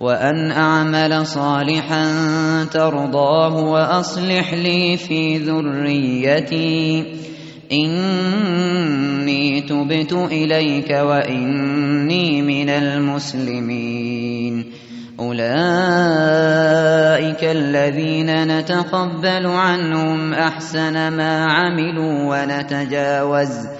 وأن أعمل صالحا ترضاه وأصلح لي في ذريتي. إني تبت إليك وإني من المسلمين. أولئك الذين نتقبل عنهم أحسن ما عملوا ونتجاوز.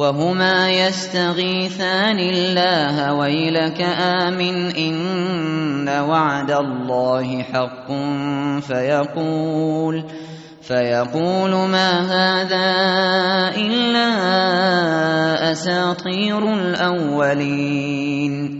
وهما يستغيثان الله ويلك آمن إن وعد الله حق فيقول فيقول ما هذا إلا أساطير الأولين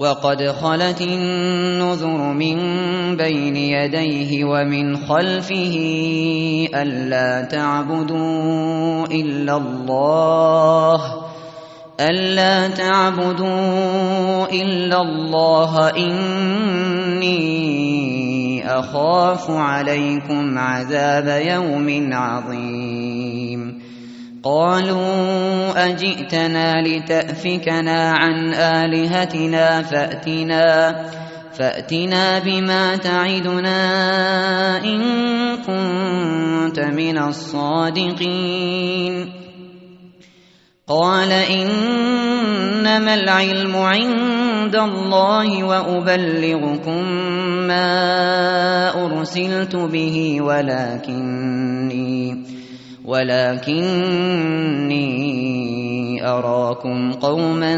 وقد خلت النذر من بين يديه ومن خلفه ألا تعبدوا إلا الله ألا تعبدوا إلا الله إني أخاف عليكم عذاب يوم عظيم قالوا أجئتنا لتأفكنا عن آلهتنا فأتنا فأتنا بما تعدنا إن كنت من الصادقين. قال إنما العلم عند الله وأبلغكم ما أرسلت به ولكني ولكني أراكم قوما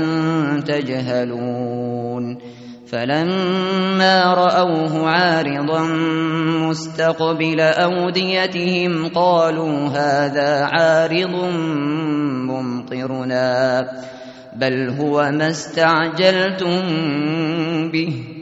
تجهلون. فلما رأوه عارضا مستقبل أوديتهم قالوا هذا عارض ممطرنا بل هو ما استعجلتم به.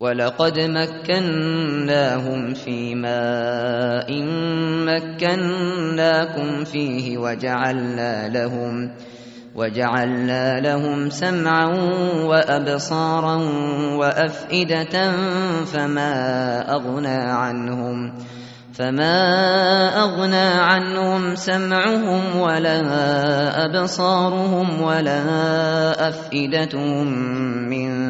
ولقد مكناهم في ماء مكناكم فيه وجعلنا لهم وجعلنا لهم سمعا وأبصارا وأفئدة فما أغنى عنهم فما أغنى عنهم سمعهم ولا أبصارهم ولا أفئدتهم من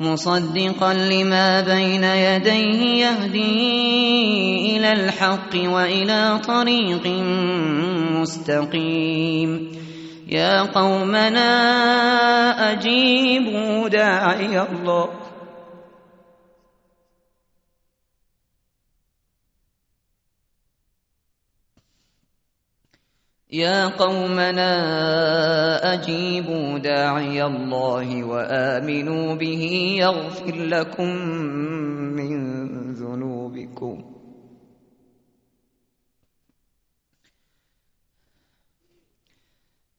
مصدقا لما بين يديه يهدي إلى الحق وإلى طريق مستقيم. يا قومنا أجيبوا داعي الله. يا قومنا أجيبوا داعي الله وآمنوا به يغفر لكم من ذنوبكم.